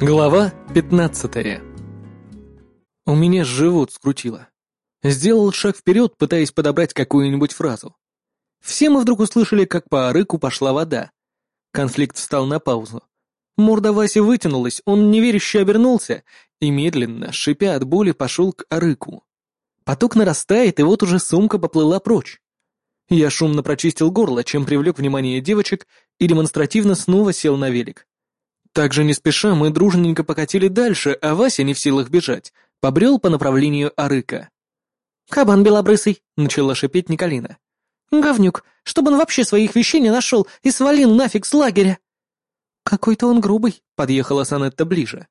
Глава 15 У меня живот скрутило. Сделал шаг вперед, пытаясь подобрать какую-нибудь фразу. Все мы вдруг услышали, как по арыку пошла вода. Конфликт встал на паузу. Морда Васи вытянулась, он неверяще обернулся и медленно, шипя от боли, пошел к арыку. Поток нарастает, и вот уже сумка поплыла прочь. Я шумно прочистил горло, чем привлек внимание девочек, и демонстративно снова сел на велик. Так же не спеша мы дружненько покатили дальше, а Вася, не в силах бежать, побрел по направлению Арыка. «Кабан белобрысый», — начала шипеть Николина. «Говнюк, чтобы он вообще своих вещей не нашел и свалил нафиг с лагеря». «Какой-то он грубый», — подъехала Санетта ближе.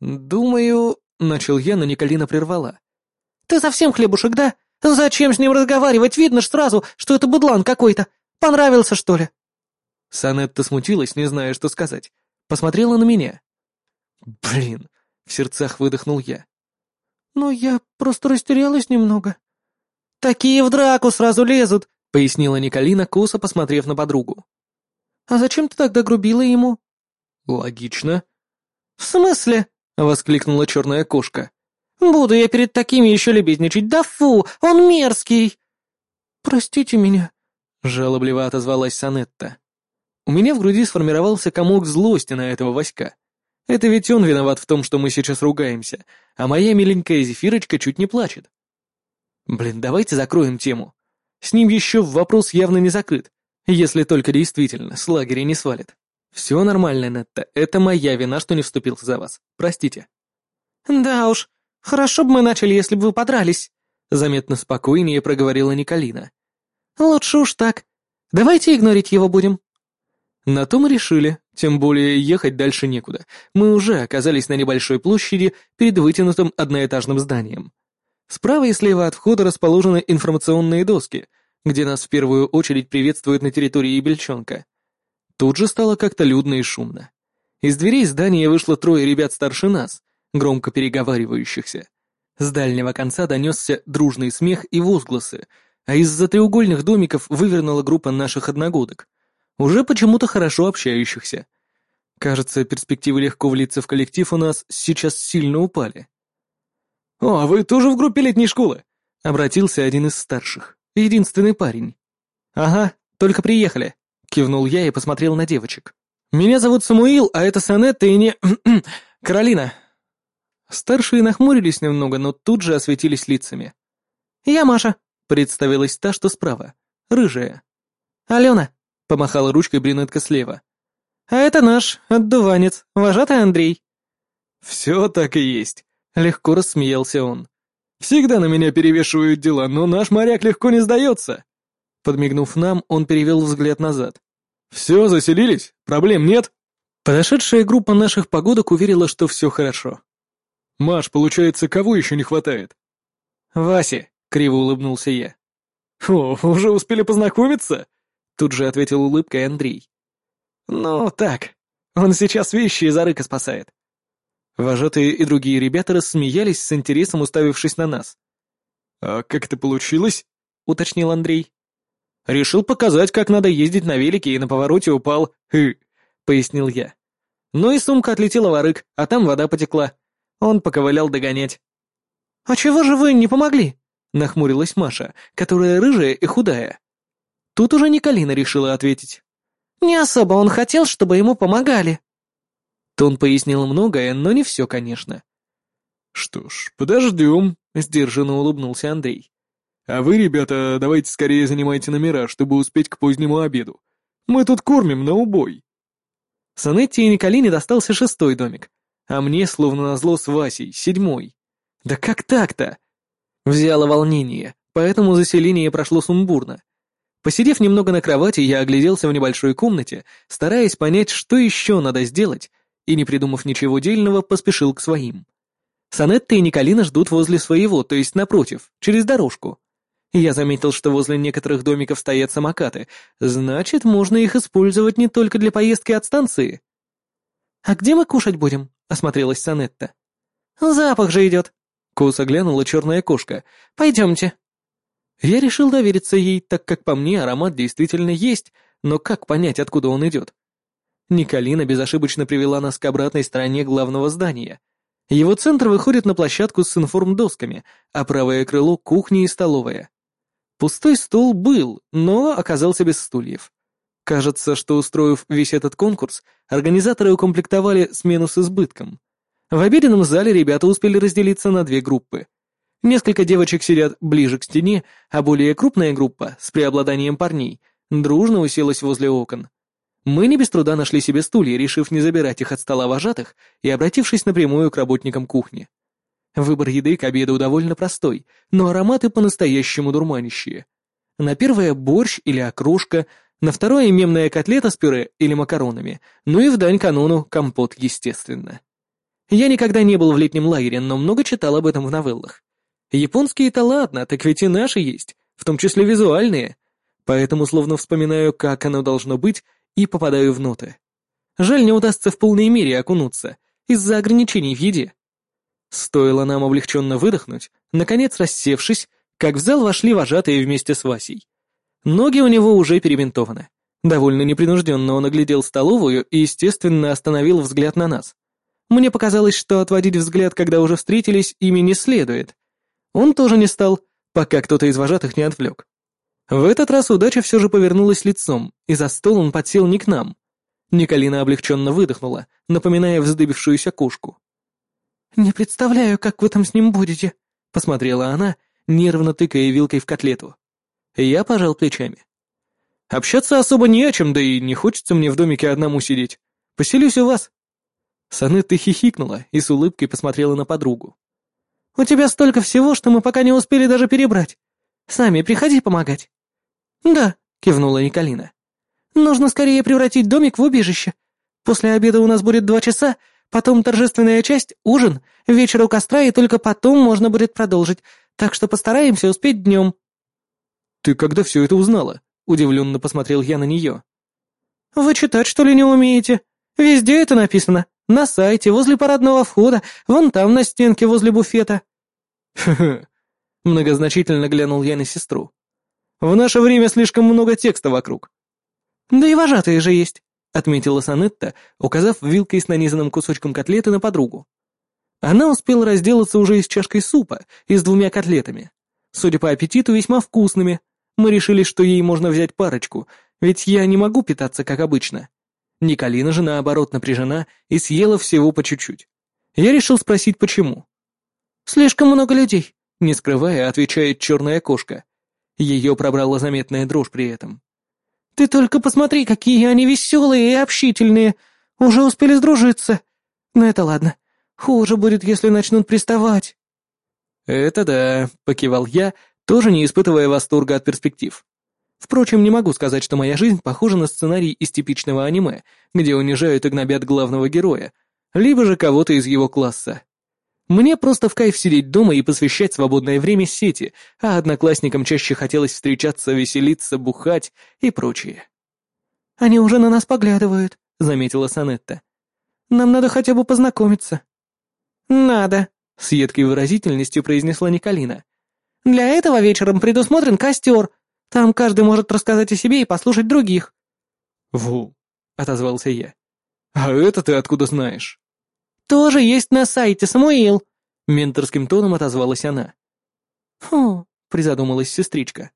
«Думаю...» — начал я, но Николина прервала. «Ты совсем хлебушек, да? Зачем с ним разговаривать? Видно ж сразу, что это быдлан какой-то. Понравился, что ли?» Санетта смутилась, не зная, что сказать. Посмотрела на меня. «Блин!» — в сердцах выдохнул я. «Ну, я просто растерялась немного». «Такие в драку сразу лезут», — пояснила Николина, косо посмотрев на подругу. «А зачем ты тогда грубила ему?» «Логично». «В смысле?» — воскликнула черная кошка. «Буду я перед такими еще лебезничать, да фу, он мерзкий!» «Простите меня», — жалобливо отозвалась Санетта. У меня в груди сформировался комок злости на этого Васька. Это ведь он виноват в том, что мы сейчас ругаемся, а моя миленькая зефирочка чуть не плачет. Блин, давайте закроем тему. С ним еще вопрос явно не закрыт, если только действительно с лагеря не свалит. Все нормально, Нетта, это моя вина, что не вступился за вас. Простите. Да уж, хорошо бы мы начали, если бы вы подрались, заметно спокойнее проговорила Николина. Лучше уж так. Давайте игнорить его будем. На то мы решили, тем более ехать дальше некуда. Мы уже оказались на небольшой площади перед вытянутым одноэтажным зданием. Справа и слева от входа расположены информационные доски, где нас в первую очередь приветствуют на территории Бельчонка. Тут же стало как-то людно и шумно. Из дверей здания вышло трое ребят старше нас, громко переговаривающихся. С дальнего конца донесся дружный смех и возгласы, а из-за треугольных домиков вывернула группа наших одногодок уже почему-то хорошо общающихся. Кажется, перспективы легко влиться в коллектив у нас сейчас сильно упали. «О, а вы тоже в группе летней школы?» — обратился один из старших, единственный парень. «Ага, только приехали», — кивнул я и посмотрел на девочек. «Меня зовут Самуил, а это Санетта и не... Каролина». Старшие нахмурились немного, но тут же осветились лицами. «Я Маша», — представилась та, что справа, рыжая. «Алена», — помахала ручкой брюнетка слева. «А это наш, отдуванец, вожатый Андрей». «Все так и есть», — легко рассмеялся он. «Всегда на меня перевешивают дела, но наш моряк легко не сдается». Подмигнув нам, он перевел взгляд назад. «Все, заселились? Проблем нет?» Подошедшая группа наших погодок уверила, что все хорошо. «Маш, получается, кого еще не хватает?» «Васи», — криво улыбнулся я. «О, уже успели познакомиться?» Тут же ответил улыбкой Андрей. «Ну, так. Он сейчас вещи из арыка спасает». Вожатые и другие ребята рассмеялись с интересом, уставившись на нас. «А как это получилось?» — уточнил Андрей. «Решил показать, как надо ездить на велике, и на повороте упал. Хы», — пояснил я. Ну и сумка отлетела в арык, а там вода потекла. Он поковылял догонять. «А чего же вы не помогли?» — нахмурилась Маша, которая рыжая и худая. Тут уже Николина решила ответить. «Не особо он хотел, чтобы ему помогали». Тон пояснил многое, но не все, конечно. «Что ж, подождем», — сдержанно улыбнулся Андрей. «А вы, ребята, давайте скорее занимайте номера, чтобы успеть к позднему обеду. Мы тут кормим на убой». Санетте и Николине достался шестой домик, а мне, словно назло с Васей, седьмой. Да как так-то? Взяло волнение, поэтому заселение прошло сумбурно. Посидев немного на кровати, я огляделся в небольшой комнате, стараясь понять, что еще надо сделать, и, не придумав ничего дельного, поспешил к своим. Санетта и Николина ждут возле своего, то есть напротив, через дорожку. Я заметил, что возле некоторых домиков стоят самокаты, значит, можно их использовать не только для поездки от станции. «А где мы кушать будем?» — осмотрелась Санетта. «Запах же идет!» — косо глянула черная кошка. «Пойдемте!» Я решил довериться ей, так как по мне аромат действительно есть, но как понять, откуда он идет? Николина безошибочно привела нас к обратной стороне главного здания. Его центр выходит на площадку с информдосками, а правое крыло — кухня и столовая. Пустой стол был, но оказался без стульев. Кажется, что устроив весь этот конкурс, организаторы укомплектовали смену с избытком. В обеденном зале ребята успели разделиться на две группы. Несколько девочек сидят ближе к стене, а более крупная группа, с преобладанием парней, дружно уселась возле окон. Мы не без труда нашли себе стулья, решив не забирать их от стола вожатых и обратившись напрямую к работникам кухни. Выбор еды к обеду довольно простой, но ароматы по-настоящему дурманящие. На первое борщ или окрошка, на второе мемная котлета с пюре или макаронами, ну и в дань канону компот, естественно. Я никогда не был в летнем лагере, но много читал об этом в новеллах. Японские-то ладно, так ведь и наши есть, в том числе визуальные. Поэтому словно вспоминаю, как оно должно быть, и попадаю в ноты. Жаль, не удастся в полной мере окунуться, из-за ограничений в еде. Стоило нам облегченно выдохнуть, наконец рассевшись, как в зал вошли вожатые вместе с Васей. Ноги у него уже перебинтованы. Довольно непринужденно он оглядел столовую и, естественно, остановил взгляд на нас. Мне показалось, что отводить взгляд, когда уже встретились, ими не следует. Он тоже не стал, пока кто-то из вожатых не отвлек. В этот раз удача все же повернулась лицом, и за стол он подсел не к нам. Николина облегченно выдохнула, напоминая вздыбившуюся кошку. «Не представляю, как вы там с ним будете», — посмотрела она, нервно тыкая вилкой в котлету. Я пожал плечами. «Общаться особо не о чем, да и не хочется мне в домике одному сидеть. Поселюсь у вас». Санетта хихикнула и с улыбкой посмотрела на подругу. «У тебя столько всего, что мы пока не успели даже перебрать. Сами приходи помогать». «Да», — кивнула Николина. «Нужно скорее превратить домик в убежище. После обеда у нас будет два часа, потом торжественная часть, ужин, вечер у костра, и только потом можно будет продолжить, так что постараемся успеть днем». «Ты когда все это узнала?» — удивленно посмотрел я на нее. «Вы читать, что ли, не умеете? Везде это написано. На сайте, возле парадного входа, вон там на стенке возле буфета». «Хе-хе», — многозначительно глянул я на сестру. В наше время слишком много текста вокруг». «Да и вожатые же есть», — отметила Санетта, указав вилкой с нанизанным кусочком котлеты на подругу. Она успела разделаться уже и с чашкой супа, и с двумя котлетами. Судя по аппетиту, весьма вкусными. Мы решили, что ей можно взять парочку, ведь я не могу питаться, как обычно. Николина же, наоборот, напряжена и съела всего по чуть-чуть. Я решил спросить, почему. «Слишком много людей», — не скрывая, отвечает черная кошка. Ее пробрала заметная дрожь при этом. «Ты только посмотри, какие они веселые и общительные! Уже успели сдружиться! Но это ладно. Хуже будет, если начнут приставать». «Это да», — покивал я, тоже не испытывая восторга от перспектив. Впрочем, не могу сказать, что моя жизнь похожа на сценарий из типичного аниме, где унижают и гнобят главного героя, либо же кого-то из его класса. Мне просто в кайф сидеть дома и посвящать свободное время сети, а одноклассникам чаще хотелось встречаться, веселиться, бухать и прочее. «Они уже на нас поглядывают», — заметила Санетта. «Нам надо хотя бы познакомиться». «Надо», — с едкой выразительностью произнесла Николина. «Для этого вечером предусмотрен костер. Там каждый может рассказать о себе и послушать других». «Ву», — отозвался я. «А это ты откуда знаешь?» «Тоже есть на сайте, Самуил!» — менторским тоном отозвалась она. «Хм», — призадумалась сестричка.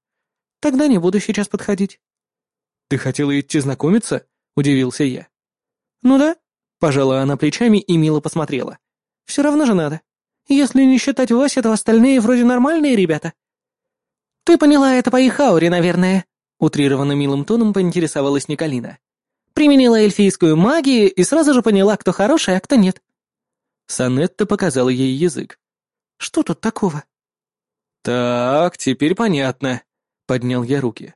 «Тогда не буду сейчас подходить». «Ты хотела идти знакомиться?» — удивился я. «Ну да», — пожала она плечами и мило посмотрела. «Все равно же надо. Если не считать Вася, то остальные вроде нормальные ребята». «Ты поняла это по их ауре, наверное», — утрированно милым тоном поинтересовалась Николина. «Применила эльфийскую магию и сразу же поняла, кто хороший, а кто нет. Санетта показала ей язык. «Что тут такого?» «Так, теперь понятно», — поднял я руки.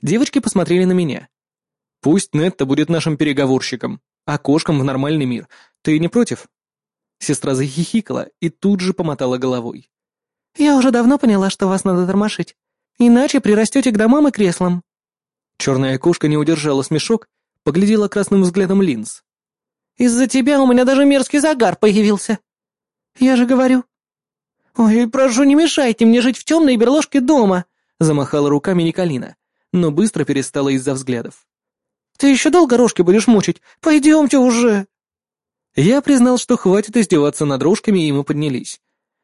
Девочки посмотрели на меня. «Пусть Нетта будет нашим переговорщиком, а кошкам в нормальный мир. Ты не против?» Сестра захихикала и тут же помотала головой. «Я уже давно поняла, что вас надо тормошить. Иначе прирастете к домам и креслам». Черная кошка не удержала смешок, поглядела красным взглядом линз. Из-за тебя у меня даже мерзкий загар появился. Я же говорю. Ой, прошу, не мешайте мне жить в темной берложке дома, замахала руками Николина, но быстро перестала из-за взглядов. Ты еще долго рожки будешь мучить? Пойдемте уже!» Я признал, что хватит издеваться над рожками, и мы поднялись.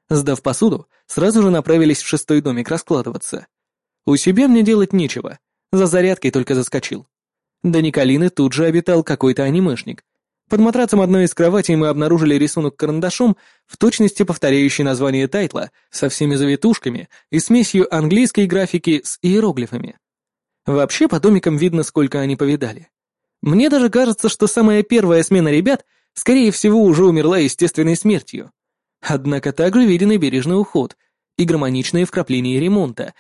Сдав посуду, сразу же направились в шестой домик раскладываться. У себя мне делать нечего, за зарядкой только заскочил. До Николины тут же обитал какой-то анимешник. Под матрацем одной из кроватей мы обнаружили рисунок карандашом, в точности повторяющий название тайтла, со всеми завитушками и смесью английской графики с иероглифами. Вообще по домикам видно, сколько они повидали. Мне даже кажется, что самая первая смена ребят, скорее всего, уже умерла естественной смертью. Однако также виден и бережный уход, и гармоничные вкрапления ремонта.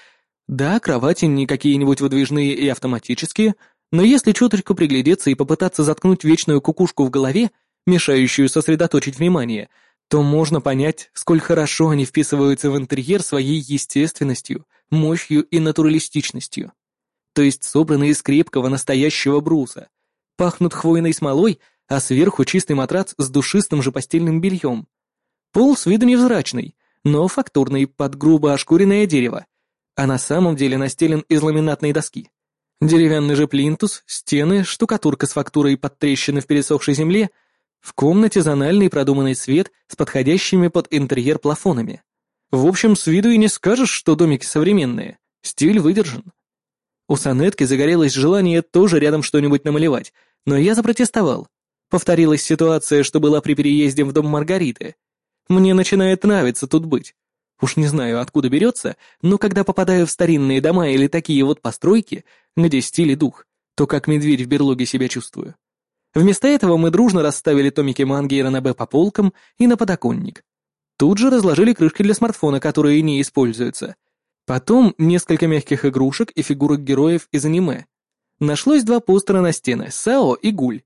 Да, кровати не какие-нибудь выдвижные и автоматические, но если чуточку приглядеться и попытаться заткнуть вечную кукушку в голове, мешающую сосредоточить внимание, то можно понять, сколь хорошо они вписываются в интерьер своей естественностью, мощью и натуралистичностью то есть собраны из крепкого настоящего бруса. Пахнут хвойной смолой, а сверху чистый матрац с душистым же постельным бельем. Пол с виду невзрачный, но фактурный под грубо ошкуренное дерево, а на самом деле настелен из ламинатной доски. Деревянный же плинтус, стены, штукатурка с фактурой под трещины в пересохшей земле, в комнате зональный продуманный свет с подходящими под интерьер плафонами. В общем, с виду и не скажешь, что домики современные. Стиль выдержан. У Санетки загорелось желание тоже рядом что-нибудь намалевать, но я запротестовал. Повторилась ситуация, что была при переезде в дом Маргариты. Мне начинает нравиться тут быть. Уж не знаю, откуда берется, но когда попадаю в старинные дома или такие вот постройки, где стиль и дух, то как медведь в берлоге себя чувствую. Вместо этого мы дружно расставили томики манги и ранобе по полкам и на подоконник. Тут же разложили крышки для смартфона, которые не используются, Потом несколько мягких игрушек и фигурок героев из аниме. Нашлось два постера на стены — Сао и Гуль.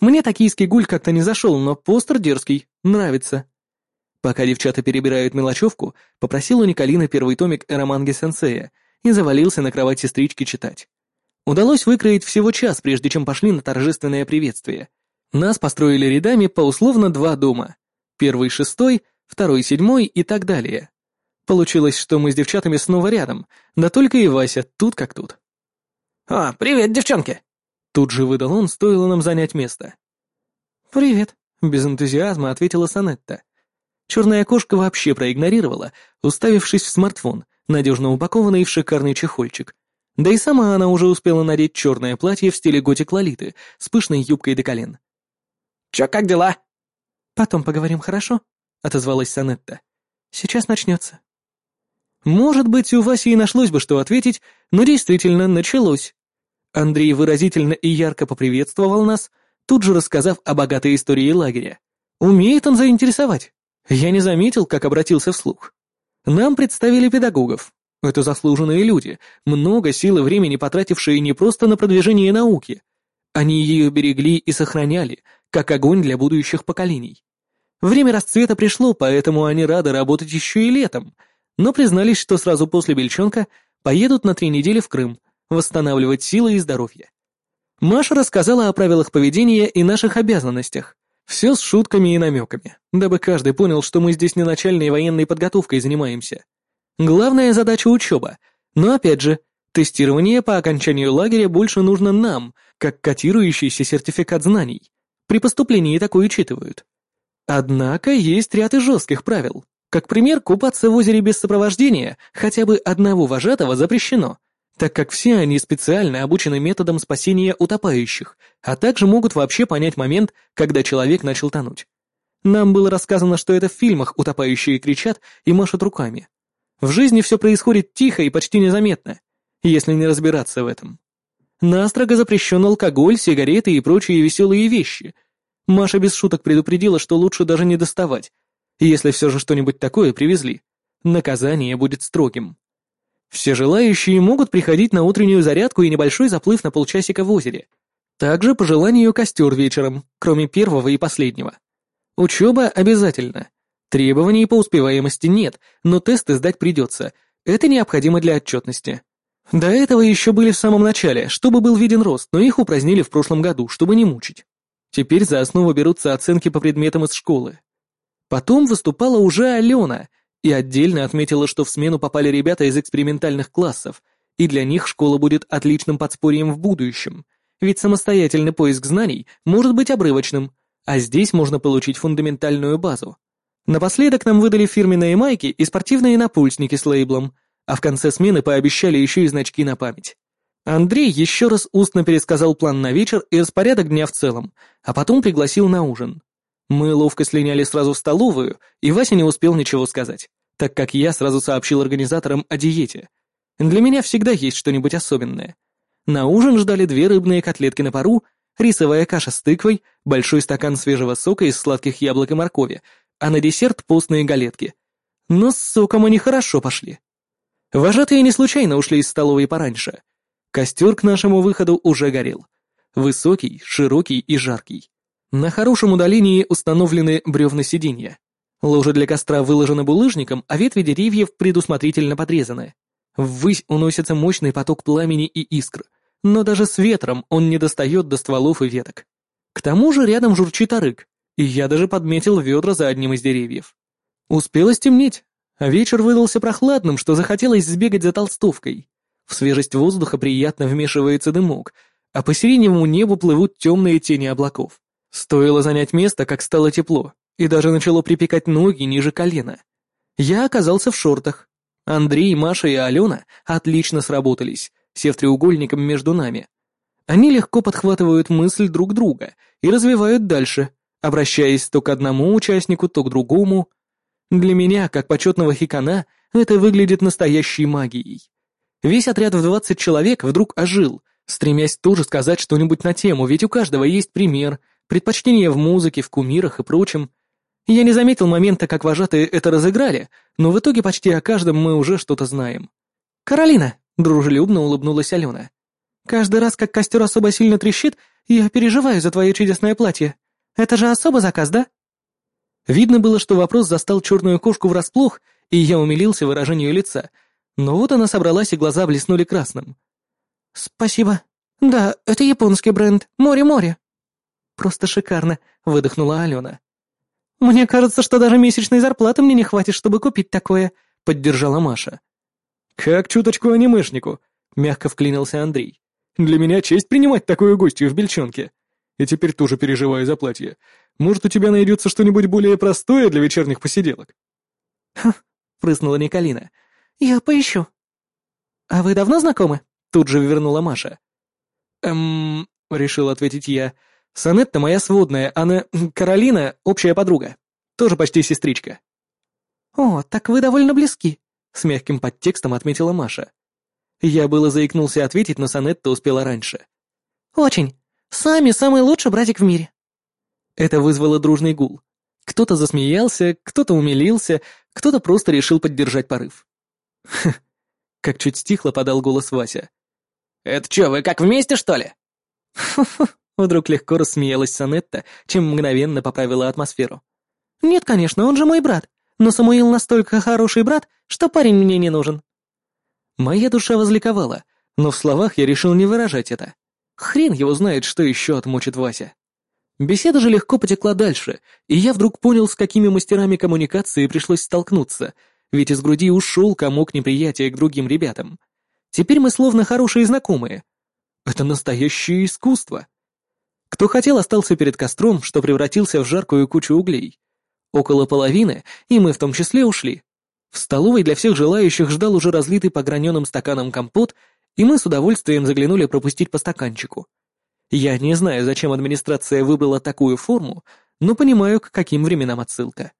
Мне токийский Гуль как-то не зашел, но постер дерзкий, нравится. Пока девчата перебирают мелочевку, попросил у Николины первый томик Эроманги Сенсея и завалился на кровать сестрички читать. Удалось выкроить всего час, прежде чем пошли на торжественное приветствие. Нас построили рядами по условно два дома. Первый шестой, второй седьмой и так далее. Получилось, что мы с девчатами снова рядом, да только и Вася тут как тут. «А, привет, девчонки!» Тут же выдал он, стоило нам занять место. «Привет», — без энтузиазма ответила Санетта. Черная кошка вообще проигнорировала, уставившись в смартфон, надежно упакованный в шикарный чехольчик. Да и сама она уже успела надеть черное платье в стиле готик Лолиты с пышной юбкой до колен. «Чё, как дела?» «Потом поговорим, хорошо?» — отозвалась Санетта. «Сейчас начнется». Может быть, у Васи и нашлось бы, что ответить, но действительно началось. Андрей выразительно и ярко поприветствовал нас, тут же рассказав о богатой истории лагеря. Умеет он заинтересовать. Я не заметил, как обратился вслух. Нам представили педагогов. Это заслуженные люди, много сил и времени потратившие не просто на продвижение науки. Они ее берегли и сохраняли, как огонь для будущих поколений. Время расцвета пришло, поэтому они рады работать еще и летом, но признались, что сразу после Бельчонка поедут на три недели в Крым, восстанавливать силы и здоровье. Маша рассказала о правилах поведения и наших обязанностях. Все с шутками и намеками, дабы каждый понял, что мы здесь не начальной военной подготовкой занимаемся. Главная задача — учеба. Но опять же, тестирование по окончанию лагеря больше нужно нам, как котирующийся сертификат знаний. При поступлении такое учитывают. Однако есть ряд и жестких правил. Как пример, купаться в озере без сопровождения хотя бы одного вожатого запрещено, так как все они специально обучены методом спасения утопающих, а также могут вообще понять момент, когда человек начал тонуть. Нам было рассказано, что это в фильмах утопающие кричат и машут руками. В жизни все происходит тихо и почти незаметно, если не разбираться в этом. Настрого запрещен алкоголь, сигареты и прочие веселые вещи. Маша без шуток предупредила, что лучше даже не доставать, если все же что-нибудь такое привезли, наказание будет строгим. Все желающие могут приходить на утреннюю зарядку и небольшой заплыв на полчасика в озере. Также по желанию костер вечером, кроме первого и последнего. Учеба обязательно. Требований по успеваемости нет, но тесты сдать придется. Это необходимо для отчетности. До этого еще были в самом начале, чтобы был виден рост, но их упразднили в прошлом году, чтобы не мучить. Теперь за основу берутся оценки по предметам из школы. Потом выступала уже Алена и отдельно отметила, что в смену попали ребята из экспериментальных классов, и для них школа будет отличным подспорьем в будущем, ведь самостоятельный поиск знаний может быть обрывочным, а здесь можно получить фундаментальную базу. Напоследок нам выдали фирменные майки и спортивные напульсники с лейблом, а в конце смены пообещали еще и значки на память. Андрей еще раз устно пересказал план на вечер и распорядок дня в целом, а потом пригласил на ужин. Мы ловко слиняли сразу в столовую, и Вася не успел ничего сказать, так как я сразу сообщил организаторам о диете. Для меня всегда есть что-нибудь особенное. На ужин ждали две рыбные котлетки на пару, рисовая каша с тыквой, большой стакан свежего сока из сладких яблок и моркови, а на десерт постные галетки. Но с соком они хорошо пошли. Вожатые не случайно ушли из столовой пораньше. Костер к нашему выходу уже горел. Высокий, широкий и жаркий. На хорошем удалении установлены бревна сиденья. Ложе для костра выложено булыжником, а ветви деревьев предусмотрительно подрезаны. Ввысь уносится мощный поток пламени и искр, но даже с ветром он не достает до стволов и веток. К тому же рядом журчит арык, и я даже подметил ведра за одним из деревьев. Успело стемнеть, а вечер выдался прохладным, что захотелось сбегать за толстовкой. В свежесть воздуха приятно вмешивается дымок, а по сиреневому небу плывут темные тени облаков. Стоило занять место, как стало тепло, и даже начало припекать ноги ниже колена. Я оказался в шортах. Андрей, Маша и Алена отлично сработались, сев треугольником между нами. Они легко подхватывают мысль друг друга и развивают дальше, обращаясь то к одному участнику, то к другому. Для меня, как почетного хикана, это выглядит настоящей магией. Весь отряд в двадцать человек вдруг ожил, стремясь тоже сказать что-нибудь на тему, ведь у каждого есть пример — предпочтения в музыке, в кумирах и прочем. Я не заметил момента, как вожатые это разыграли, но в итоге почти о каждом мы уже что-то знаем. «Каролина!» — дружелюбно улыбнулась Алена. «Каждый раз, как костер особо сильно трещит, я переживаю за твое чудесное платье. Это же особо заказ, да?» Видно было, что вопрос застал черную кошку врасплох, и я умилился выражению лица. Но вот она собралась, и глаза блеснули красным. «Спасибо. Да, это японский бренд. Море-море». «Просто шикарно», — выдохнула Алена. «Мне кажется, что даже месячной зарплаты мне не хватит, чтобы купить такое», — поддержала Маша. «Как чуточку анимешнику», — мягко вклинился Андрей. «Для меня честь принимать такую гостью в Бельчонке. И теперь тоже переживаю за платье. Может, у тебя найдется что-нибудь более простое для вечерних посиделок?» «Ха», — прыснула Николина. «Я поищу». «А вы давно знакомы?» — тут же вернула Маша. «Эм...» — решил ответить я. Санетта моя сводная, она... Каролина — общая подруга. Тоже почти сестричка». «О, так вы довольно близки», — с мягким подтекстом отметила Маша. Я было заикнулся ответить, но Санетта успела раньше. «Очень. Сами самый лучший братик в мире». Это вызвало дружный гул. Кто-то засмеялся, кто-то умилился, кто-то просто решил поддержать порыв. «Хм, как чуть стихло подал голос Вася. «Это чё, вы как вместе, что ли?» «Фу-фу, Вдруг легко рассмеялась Санетта, чем мгновенно поправила атмосферу. «Нет, конечно, он же мой брат, но Самуил настолько хороший брат, что парень мне не нужен». Моя душа возликовала, но в словах я решил не выражать это. Хрен его знает, что еще отмочит Вася. Беседа же легко потекла дальше, и я вдруг понял, с какими мастерами коммуникации пришлось столкнуться, ведь из груди ушел комок неприятия к другим ребятам. Теперь мы словно хорошие знакомые. Это настоящее искусство. Кто хотел, остался перед костром, что превратился в жаркую кучу углей. Около половины, и мы в том числе ушли. В столовой для всех желающих ждал уже разлитый по граненым стаканам компот, и мы с удовольствием заглянули пропустить по стаканчику. Я не знаю, зачем администрация выбрала такую форму, но понимаю, к каким временам отсылка.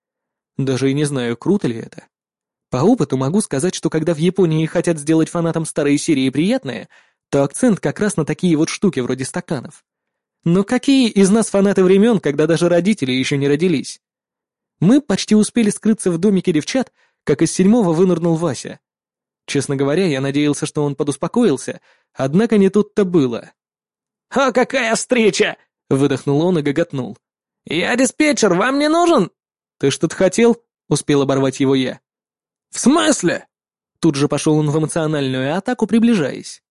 Даже и не знаю, круто ли это. По опыту могу сказать, что когда в Японии хотят сделать фанатам старой серии приятное, то акцент как раз на такие вот штуки вроде стаканов. Но какие из нас фанаты времен, когда даже родители еще не родились? Мы почти успели скрыться в домике девчат, как из седьмого вынырнул Вася. Честно говоря, я надеялся, что он подуспокоился, однако не тут-то было. «О, какая встреча!» — выдохнул он и гоготнул. «Я диспетчер, вам не нужен?» «Ты что-то хотел?» — успел оборвать его я. «В смысле?» Тут же пошел он в эмоциональную атаку, приближаясь.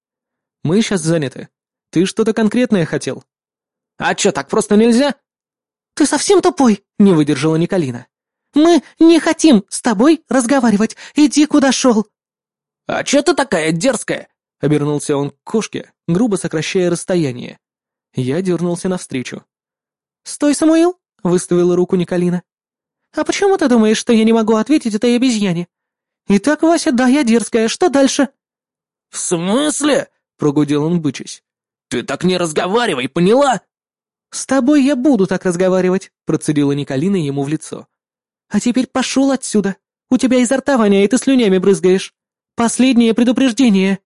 «Мы сейчас заняты. Ты что-то конкретное хотел?» А чё, так просто нельзя?» «Ты совсем тупой?» — не выдержала Николина. «Мы не хотим с тобой разговаривать. Иди, куда шел». «А чё ты такая дерзкая?» — обернулся он к кошке, грубо сокращая расстояние. Я дернулся навстречу. «Стой, Самуил!» — выставила руку Николина. «А почему ты думаешь, что я не могу ответить этой обезьяне? Итак, Вася, да, я дерзкая, что дальше?» «В смысле?» — прогудел он, бычась. «Ты так не разговаривай, поняла?» «С тобой я буду так разговаривать», — процедила Николина ему в лицо. «А теперь пошел отсюда. У тебя изо рта воняет и слюнями брызгаешь. Последнее предупреждение».